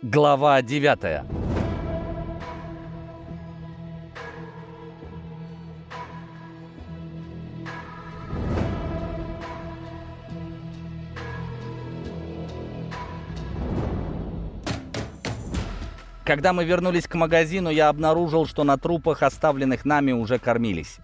Глава 9 Когда мы вернулись к магазину, я обнаружил, что на трупах, оставленных нами, уже кормились.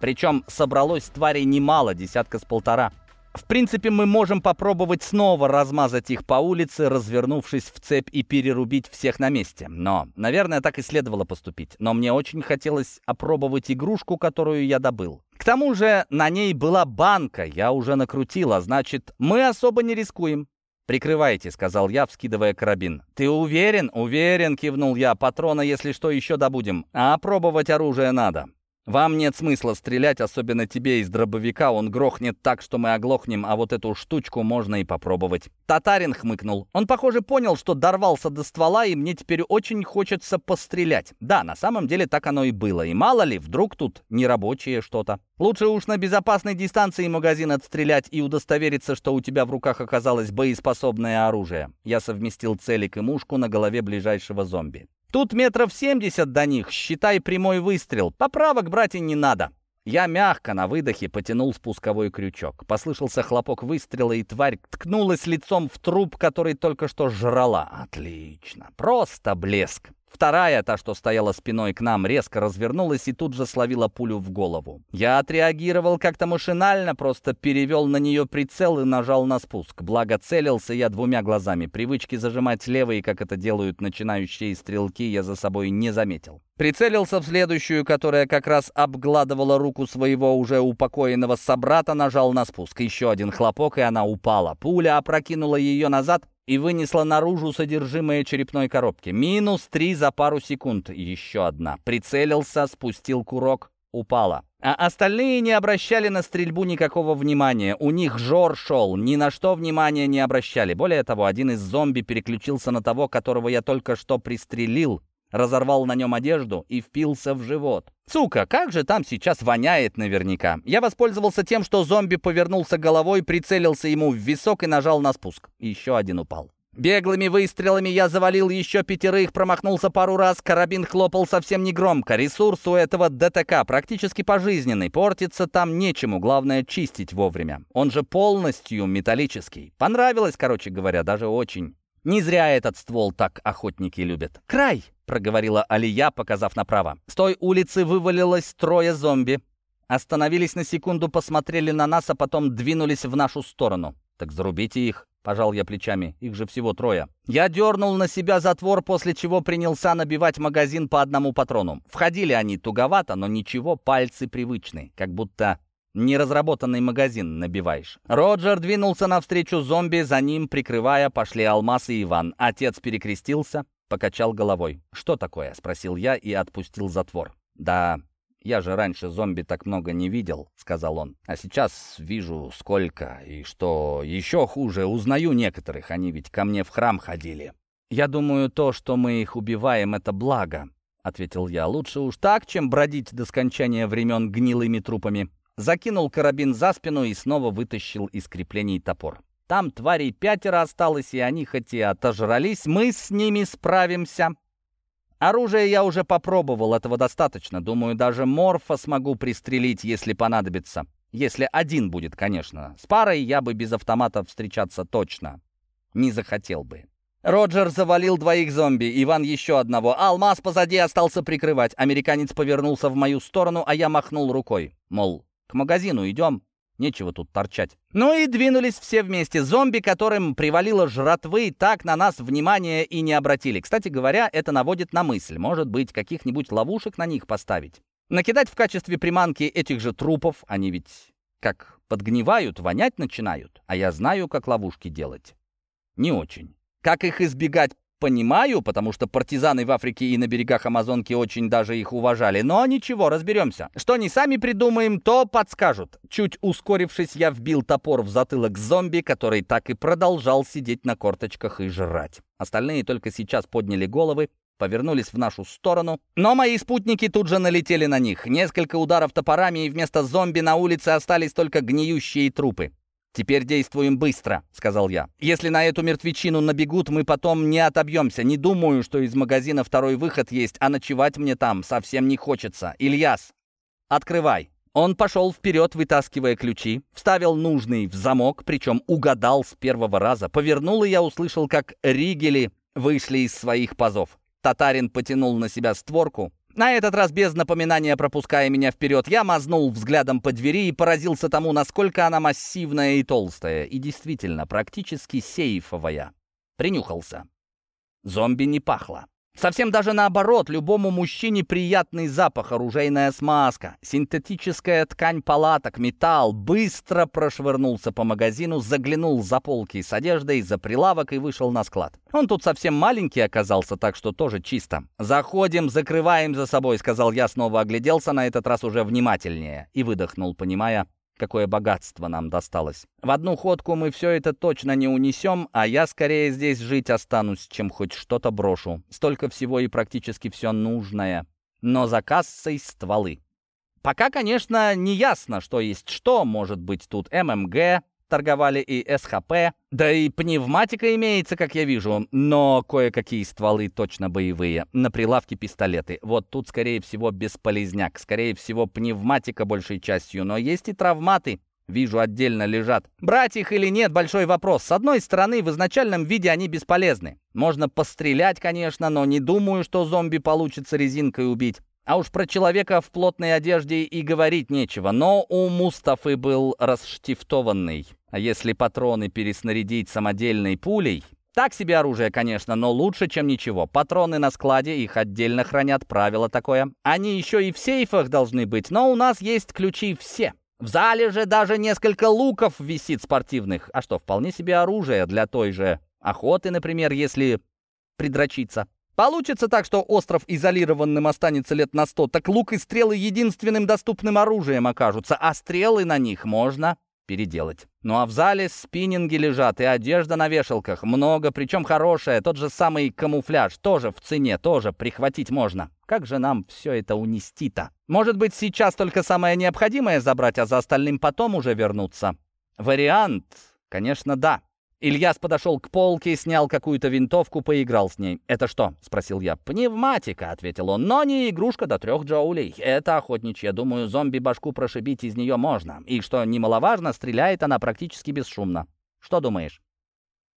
Причем собралось тварей немало, десятка с полтора. В принципе, мы можем попробовать снова размазать их по улице, развернувшись в цепь и перерубить всех на месте. Но, наверное, так и следовало поступить. Но мне очень хотелось опробовать игрушку, которую я добыл. К тому же на ней была банка, я уже накрутила, значит, мы особо не рискуем. «Прикрывайте», — сказал я, вскидывая карабин. «Ты уверен?» «Уверен», — кивнул я. «Патрона, если что, еще добудем. А пробовать оружие надо». Вам нет смысла стрелять, особенно тебе из дробовика. Он грохнет так, что мы оглохнем, а вот эту штучку можно и попробовать. Татарин хмыкнул. Он, похоже, понял, что дорвался до ствола, и мне теперь очень хочется пострелять. Да, на самом деле так оно и было. И мало ли, вдруг тут нерабочее что-то. Лучше уж на безопасной дистанции магазин отстрелять и удостовериться, что у тебя в руках оказалось боеспособное оружие. Я совместил целик и мушку на голове ближайшего зомби. Тут метров семьдесят до них, считай прямой выстрел. Поправок, братья, не надо. Я мягко на выдохе потянул спусковой крючок. Послышался хлопок выстрела, и тварь ткнулась лицом в труп, который только что жрала. Отлично. Просто блеск. Вторая, та, что стояла спиной к нам, резко развернулась и тут же словила пулю в голову. Я отреагировал как-то машинально, просто перевел на нее прицел и нажал на спуск. Благо целился я двумя глазами. Привычки зажимать левый, как это делают начинающие стрелки, я за собой не заметил. Прицелился в следующую, которая как раз обгладывала руку своего уже упокоенного собрата, нажал на спуск. Еще один хлопок, и она упала. Пуля опрокинула ее назад, и вынесла наружу содержимое черепной коробки. Минус три за пару секунд. Еще одна. Прицелился, спустил курок, упала. А остальные не обращали на стрельбу никакого внимания. У них жор шел, ни на что внимания не обращали. Более того, один из зомби переключился на того, которого я только что пристрелил, разорвал на нем одежду и впился в живот. Сука, как же там сейчас воняет наверняка. Я воспользовался тем, что зомби повернулся головой, прицелился ему в висок и нажал на спуск. Еще один упал. Беглыми выстрелами я завалил еще пятерых, промахнулся пару раз, карабин хлопал совсем негромко. Ресурс у этого ДТК практически пожизненный, портиться там нечему, главное чистить вовремя. Он же полностью металлический. Понравилось, короче говоря, даже очень. Не зря этот ствол так охотники любят. «Край!» — проговорила Алия, показав направо. С той улицы вывалилось трое зомби. Остановились на секунду, посмотрели на нас, а потом двинулись в нашу сторону. «Так зарубите их!» — пожал я плечами. «Их же всего трое». Я дернул на себя затвор, после чего принялся набивать магазин по одному патрону. Входили они туговато, но ничего, пальцы привычные, как будто Неразработанный магазин набиваешь. Роджер двинулся навстречу зомби, за ним, прикрывая, пошли Алмаз и Иван. Отец перекрестился, покачал головой. «Что такое?» — спросил я и отпустил затвор. «Да, я же раньше зомби так много не видел», — сказал он. «А сейчас вижу сколько, и что еще хуже, узнаю некоторых, они ведь ко мне в храм ходили». «Я думаю, то, что мы их убиваем, это благо», — ответил я. «Лучше уж так, чем бродить до скончания времен гнилыми трупами» закинул карабин за спину и снова вытащил из креплений топор. Там тварей пятеро осталось, и они хоть и отожрались, мы с ними справимся. Оружие я уже попробовал, этого достаточно. Думаю, даже морфа смогу пристрелить, если понадобится. Если один будет, конечно. С парой я бы без автомата встречаться точно не захотел бы. Роджер завалил двоих зомби, Иван еще одного. Алмаз позади остался прикрывать. Американец повернулся в мою сторону, а я махнул рукой. Мол, к магазину идем. Нечего тут торчать. Ну и двинулись все вместе. Зомби, которым привалило жратвы, так на нас внимания и не обратили. Кстати говоря, это наводит на мысль. Может быть, каких-нибудь ловушек на них поставить. Накидать в качестве приманки этих же трупов. Они ведь как подгнивают, вонять начинают. А я знаю, как ловушки делать. Не очень. Как их избегать, понимаю, потому что партизаны в Африке и на берегах Амазонки очень даже их уважали. Но ничего, разберемся. Что не сами придумаем, то подскажут. Чуть ускорившись, я вбил топор в затылок зомби, который так и продолжал сидеть на корточках и жрать. Остальные только сейчас подняли головы, повернулись в нашу сторону, но мои спутники тут же налетели на них. Несколько ударов топорами, и вместо зомби на улице остались только гниющие трупы. «Теперь действуем быстро», — сказал я. «Если на эту мертвечину набегут, мы потом не отобьемся. Не думаю, что из магазина второй выход есть, а ночевать мне там совсем не хочется. Ильяс, открывай». Он пошел вперед, вытаскивая ключи, вставил нужный в замок, причем угадал с первого раза. Повернул, и я услышал, как ригели вышли из своих пазов. Татарин потянул на себя створку, на этот раз без напоминания пропуская меня вперед, я мазнул взглядом по двери и поразился тому, насколько она массивная и толстая, и действительно практически сейфовая. Принюхался. Зомби не пахло. Совсем даже наоборот, любому мужчине приятный запах, оружейная смазка, синтетическая ткань палаток, металл. Быстро прошвырнулся по магазину, заглянул за полки с одеждой, за прилавок и вышел на склад. Он тут совсем маленький оказался, так что тоже чисто. «Заходим, закрываем за собой», — сказал я, снова огляделся, на этот раз уже внимательнее, и выдохнул, понимая, какое богатство нам досталось. В одну ходку мы все это точно не унесем, а я скорее здесь жить останусь, чем хоть что-то брошу. Столько всего и практически все нужное. Но за кассой стволы. Пока, конечно, не ясно, что есть что. Может быть, тут ММГ, торговали и СХП, да и пневматика имеется, как я вижу, но кое-какие стволы точно боевые. На прилавке пистолеты. Вот тут, скорее всего, бесполезняк. Скорее всего, пневматика большей частью, но есть и травматы. Вижу, отдельно лежат. Брать их или нет, большой вопрос. С одной стороны, в изначальном виде они бесполезны. Можно пострелять, конечно, но не думаю, что зомби получится резинкой убить. А уж про человека в плотной одежде и говорить нечего, но у Мустафы был расштифтованный. А если патроны переснарядить самодельной пулей... Так себе оружие, конечно, но лучше, чем ничего. Патроны на складе, их отдельно хранят, правило такое. Они еще и в сейфах должны быть, но у нас есть ключи все. В зале же даже несколько луков висит спортивных. А что, вполне себе оружие для той же охоты, например, если придрочиться. Получится так, что остров изолированным останется лет на сто, так лук и стрелы единственным доступным оружием окажутся, а стрелы на них можно переделать. Ну а в зале спиннинги лежат и одежда на вешалках. Много, причем хорошая. Тот же самый камуфляж тоже в цене, тоже прихватить можно. Как же нам все это унести-то? Может быть, сейчас только самое необходимое забрать, а за остальным потом уже вернуться? Вариант, конечно, да. Ильяс подошел к полке, снял какую-то винтовку, поиграл с ней. «Это что?» — спросил я. «Пневматика», — ответил он, — «но не игрушка до трех джоулей. Это охотничья. Думаю, зомби-башку прошибить из нее можно. И, что немаловажно, стреляет она практически бесшумно. Что думаешь?»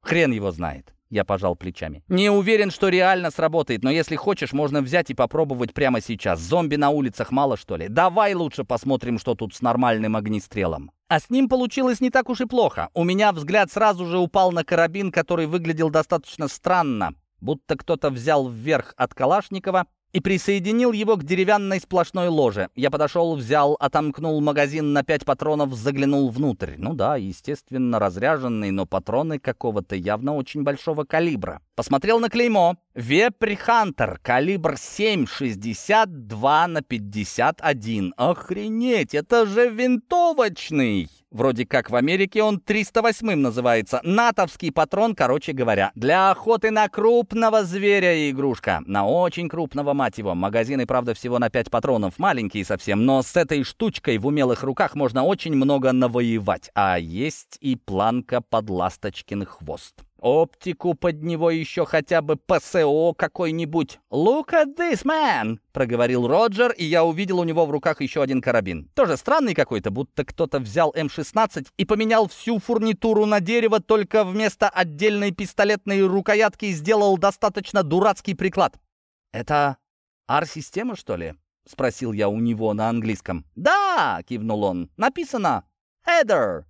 «Хрен его знает». Я пожал плечами. «Не уверен, что реально сработает, но если хочешь, можно взять и попробовать прямо сейчас. Зомби на улицах мало, что ли? Давай лучше посмотрим, что тут с нормальным огнестрелом». А с ним получилось не так уж и плохо. У меня взгляд сразу же упал на карабин, который выглядел достаточно странно, будто кто-то взял вверх от Калашникова и присоединил его к деревянной сплошной ложе. Я подошел, взял, отомкнул магазин на пять патронов, заглянул внутрь. Ну да, естественно, разряженный, но патроны какого-то явно очень большого калибра. Посмотрел на клеймо. Вепрь Хантер, калибр 7,62 на 51. Охренеть, это же винтовочный! Вроде как в Америке он 308 называется. Натовский патрон, короче говоря. Для охоты на крупного зверя игрушка. На очень крупного, мать его. Магазины, правда, всего на 5 патронов. Маленькие совсем. Но с этой штучкой в умелых руках можно очень много навоевать. А есть и планка под ласточкин хвост. Оптику под него еще хотя бы ПСО какой-нибудь. «Look at this, man!» — проговорил Роджер, и я увидел у него в руках еще один карабин. Тоже странный какой-то, будто кто-то взял М-16 и поменял всю фурнитуру на дерево, только вместо отдельной пистолетной рукоятки сделал достаточно дурацкий приклад. «Это ар-система, что ли?» — спросил я у него на английском. «Да!» — кивнул он. «Написано «Header».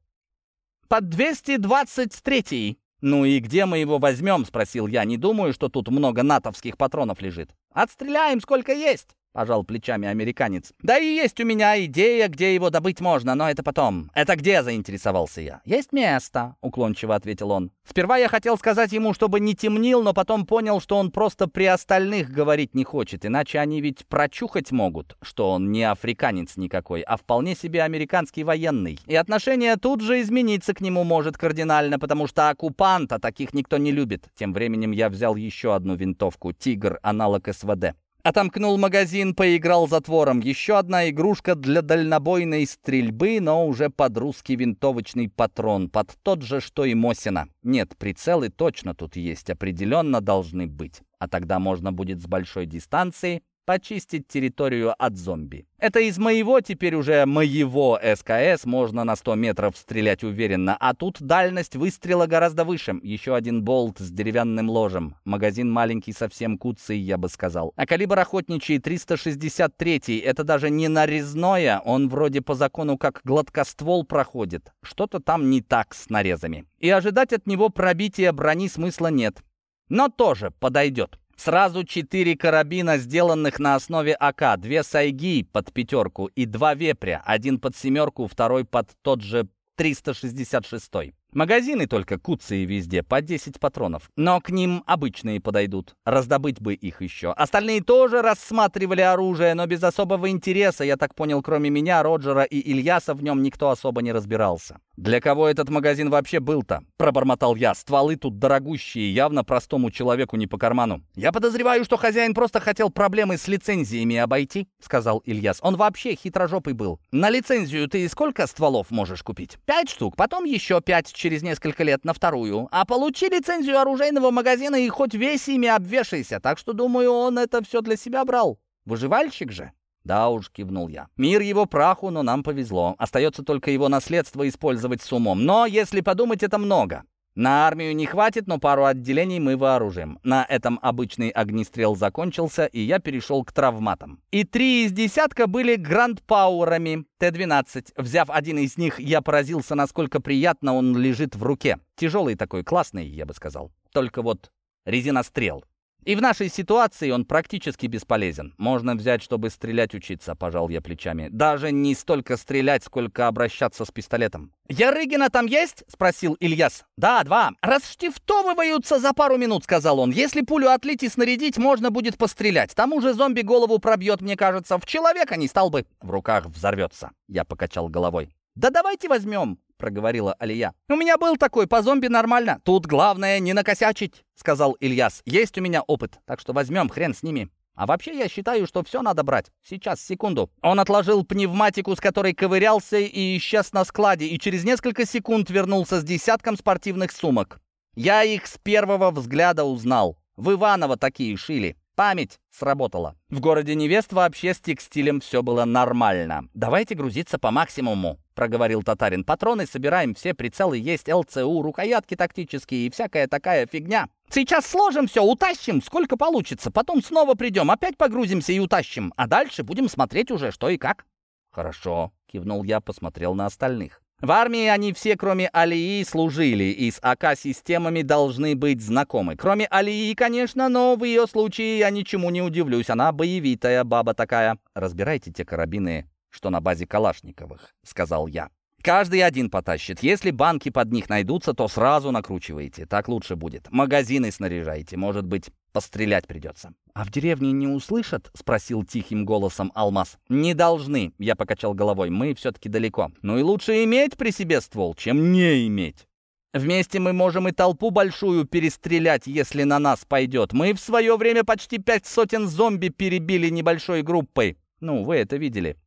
«Под 223-й». «Ну и где мы его возьмем?» — спросил я. «Не думаю, что тут много натовских патронов лежит». «Отстреляем, сколько есть!» — пожал плечами американец. «Да и есть у меня идея, где его добыть можно, но это потом». «Это где?» — заинтересовался я. «Есть место», — уклончиво ответил он. Сперва я хотел сказать ему, чтобы не темнил, но потом понял, что он просто при остальных говорить не хочет, иначе они ведь прочухать могут, что он не африканец никакой, а вполне себе американский военный. И отношение тут же измениться к нему может кардинально, потому что оккупанта таких никто не любит. Тем временем я взял еще одну винтовку «Тигр», аналог СВД. Отомкнул магазин, поиграл затвором. Еще одна игрушка для дальнобойной стрельбы, но уже под русский винтовочный патрон, под тот же, что и Мосина. Нет, прицелы точно тут есть, определенно должны быть. А тогда можно будет с большой дистанции почистить территорию от зомби. Это из моего, теперь уже моего СКС, можно на 100 метров стрелять уверенно, а тут дальность выстрела гораздо выше. Еще один болт с деревянным ложем. Магазин маленький, совсем куцый, я бы сказал. А калибр охотничий 363, это даже не нарезное, он вроде по закону как гладкоствол проходит. Что-то там не так с нарезами. И ожидать от него пробития брони смысла нет. Но тоже подойдет. Сразу четыре карабина, сделанных на основе АК, две сайги под пятерку и два вепря, один под семерку, второй под тот же 366. Магазины только куцые везде, по 10 патронов. Но к ним обычные подойдут. Раздобыть бы их еще. Остальные тоже рассматривали оружие, но без особого интереса. Я так понял, кроме меня, Роджера и Ильяса в нем никто особо не разбирался. «Для кого этот магазин вообще был-то?» — пробормотал я. «Стволы тут дорогущие, явно простому человеку не по карману». «Я подозреваю, что хозяин просто хотел проблемы с лицензиями обойти», — сказал Ильяс. «Он вообще хитрожопый был. На лицензию ты сколько стволов можешь купить?» «Пять штук, потом еще пять через несколько лет на вторую. А получи лицензию оружейного магазина и хоть весь ими обвешайся. Так что, думаю, он это все для себя брал. Выживальщик же. «Да уж», — кивнул я. «Мир его праху, но нам повезло. Остается только его наследство использовать с умом. Но, если подумать, это много. На армию не хватит, но пару отделений мы вооружим. На этом обычный огнестрел закончился, и я перешел к травматам. И три из десятка были грандпауэрами Т-12. Взяв один из них, я поразился, насколько приятно он лежит в руке. Тяжелый такой, классный, я бы сказал. Только вот резинострел. И в нашей ситуации он практически бесполезен. Можно взять, чтобы стрелять учиться, пожал я плечами. Даже не столько стрелять, сколько обращаться с пистолетом. «Ярыгина там есть?» — спросил Ильяс. «Да, два. Расштифтовываются за пару минут», — сказал он. «Если пулю отлить и снарядить, можно будет пострелять. Тому же зомби голову пробьет, мне кажется. В человека не стал бы. В руках взорвется». Я покачал головой. «Да давайте возьмем проговорила Алия. «У меня был такой, по зомби нормально. Тут главное не накосячить», — сказал Ильяс. «Есть у меня опыт, так что возьмем, хрен с ними». А вообще я считаю, что все надо брать. Сейчас, секунду. Он отложил пневматику, с которой ковырялся, и исчез на складе, и через несколько секунд вернулся с десятком спортивных сумок. Я их с первого взгляда узнал. В Иваново такие шили. Память сработала. В городе невест вообще с текстилем все было нормально. Давайте грузиться по максимуму. — проговорил татарин. «Патроны собираем, все прицелы есть, ЛЦУ, рукоятки тактические и всякая такая фигня. Сейчас сложим все, утащим, сколько получится, потом снова придем, опять погрузимся и утащим, а дальше будем смотреть уже, что и как». «Хорошо», — кивнул я, посмотрел на остальных. В армии они все, кроме Алии, служили и с АК-системами должны быть знакомы. Кроме Алии, конечно, но в ее случае я ничему не удивлюсь. Она боевитая баба такая. Разбирайте те карабины что на базе Калашниковых», — сказал я. «Каждый один потащит. Если банки под них найдутся, то сразу накручивайте. Так лучше будет. Магазины снаряжайте. Может быть, пострелять придется». «А в деревне не услышат?» — спросил тихим голосом Алмаз. «Не должны», — я покачал головой. «Мы все-таки далеко. Ну и лучше иметь при себе ствол, чем не иметь». Вместе мы можем и толпу большую перестрелять, если на нас пойдет. Мы в свое время почти пять сотен зомби перебили небольшой группой. Ну, вы это видели.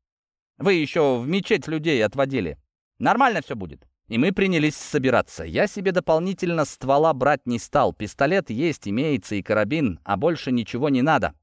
Вы еще в мечеть людей отводили. Нормально все будет». И мы принялись собираться. Я себе дополнительно ствола брать не стал. Пистолет есть, имеется и карабин, а больше ничего не надо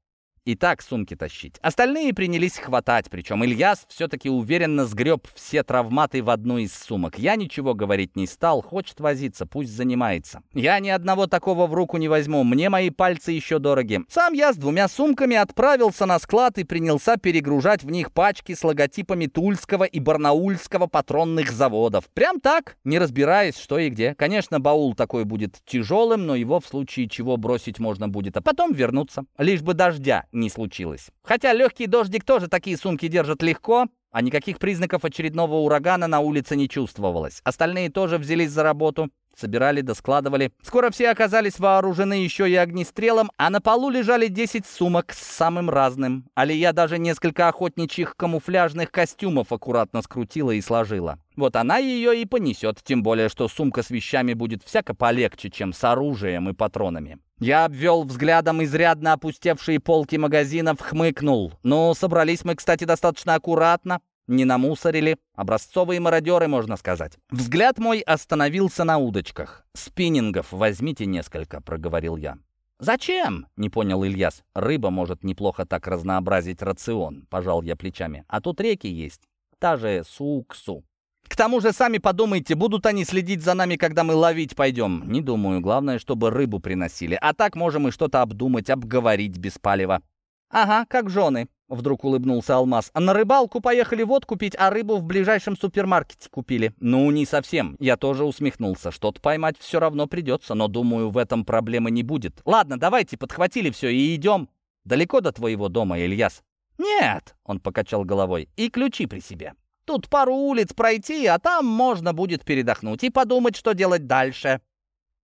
и так сумки тащить. Остальные принялись хватать, причем Ильяс все-таки уверенно сгреб все травматы в одну из сумок. Я ничего говорить не стал, хочет возиться, пусть занимается. Я ни одного такого в руку не возьму, мне мои пальцы еще дороги. Сам я с двумя сумками отправился на склад и принялся перегружать в них пачки с логотипами Тульского и Барнаульского патронных заводов. Прям так, не разбираясь, что и где. Конечно, баул такой будет тяжелым, но его в случае чего бросить можно будет, а потом вернуться. Лишь бы дождя не случилось. Хотя легкий дождик тоже такие сумки держит легко, а никаких признаков очередного урагана на улице не чувствовалось. Остальные тоже взялись за работу. Собирали да складывали. Скоро все оказались вооружены еще и огнестрелом, а на полу лежали 10 сумок с самым разным. Алия даже несколько охотничьих камуфляжных костюмов аккуратно скрутила и сложила. Вот она ее и понесет, тем более, что сумка с вещами будет всяко полегче, чем с оружием и патронами. Я обвел взглядом изрядно опустевшие полки магазинов, хмыкнул. Ну, собрались мы, кстати, достаточно аккуратно. Не намусорили. Образцовые мародеры, можно сказать. Взгляд мой остановился на удочках. «Спиннингов возьмите несколько», — проговорил я. «Зачем?» — не понял Ильяс. «Рыба может неплохо так разнообразить рацион», — пожал я плечами. «А тут реки есть. Та же Суксу. К тому же, сами подумайте, будут они следить за нами, когда мы ловить пойдем? Не думаю. Главное, чтобы рыбу приносили. А так можем и что-то обдумать, обговорить без палева». «Ага, как жены», Вдруг улыбнулся Алмаз. А на рыбалку поехали водку пить, а рыбу в ближайшем супермаркете купили. Ну, не совсем. Я тоже усмехнулся. Что-то поймать все равно придется, но думаю, в этом проблемы не будет. Ладно, давайте, подхватили все и идем. Далеко до твоего дома, Ильяс? Нет, он покачал головой. И ключи при себе. Тут пару улиц пройти, а там можно будет передохнуть и подумать, что делать дальше.